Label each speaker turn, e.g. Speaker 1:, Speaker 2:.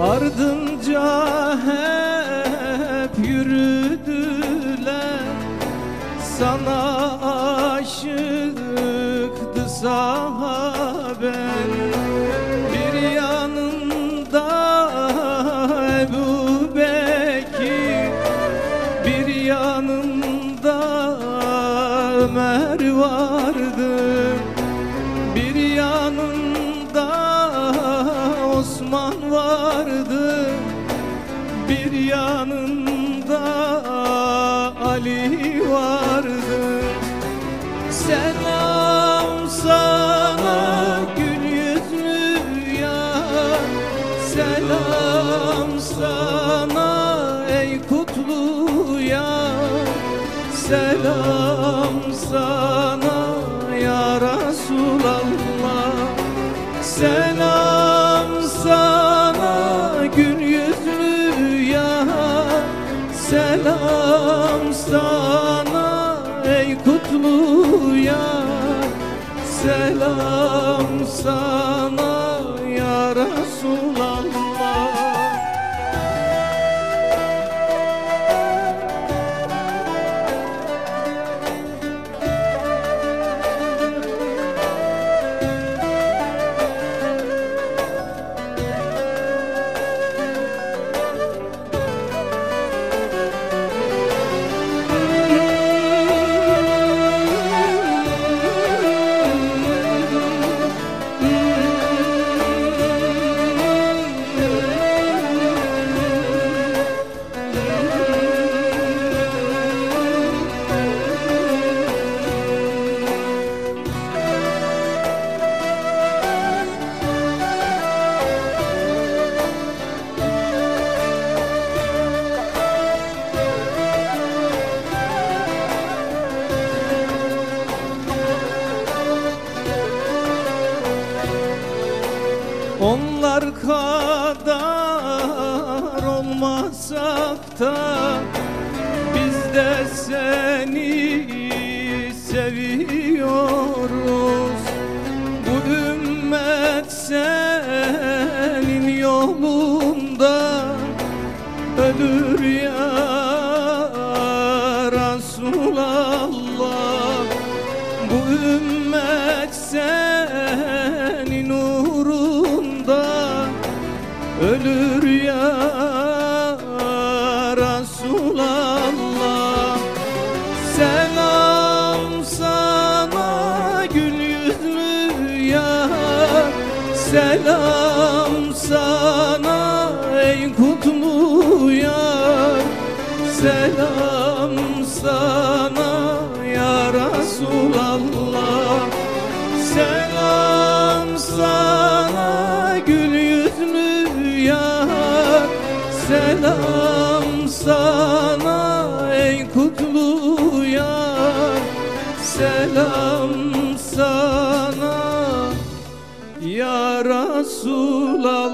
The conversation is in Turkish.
Speaker 1: Ardınca hep yürüdüler. Sana aşıktı sahaben Bir yanında Ebu Bekir Bir yanında Ömer vardı. Osman vardı Bir yanında Ali vardı. Selam sana gül yüzlü yar Selam sana ey kutlu yar Selam sana ya Resulallah Selam Selam sana ey kutlu yar. Selam sana Onlar kadar olmasak da Biz de seni seviyoruz. Bu ümmet senin yolunda Ölür ya Resulallah. Bu ümmet senin Ölür ya Resulallah. Selam sana gül yüzlü yar. Selam sana ey kutlu yar. Selam Selam sana ey kutlu yar. Selam sana ya Resulallah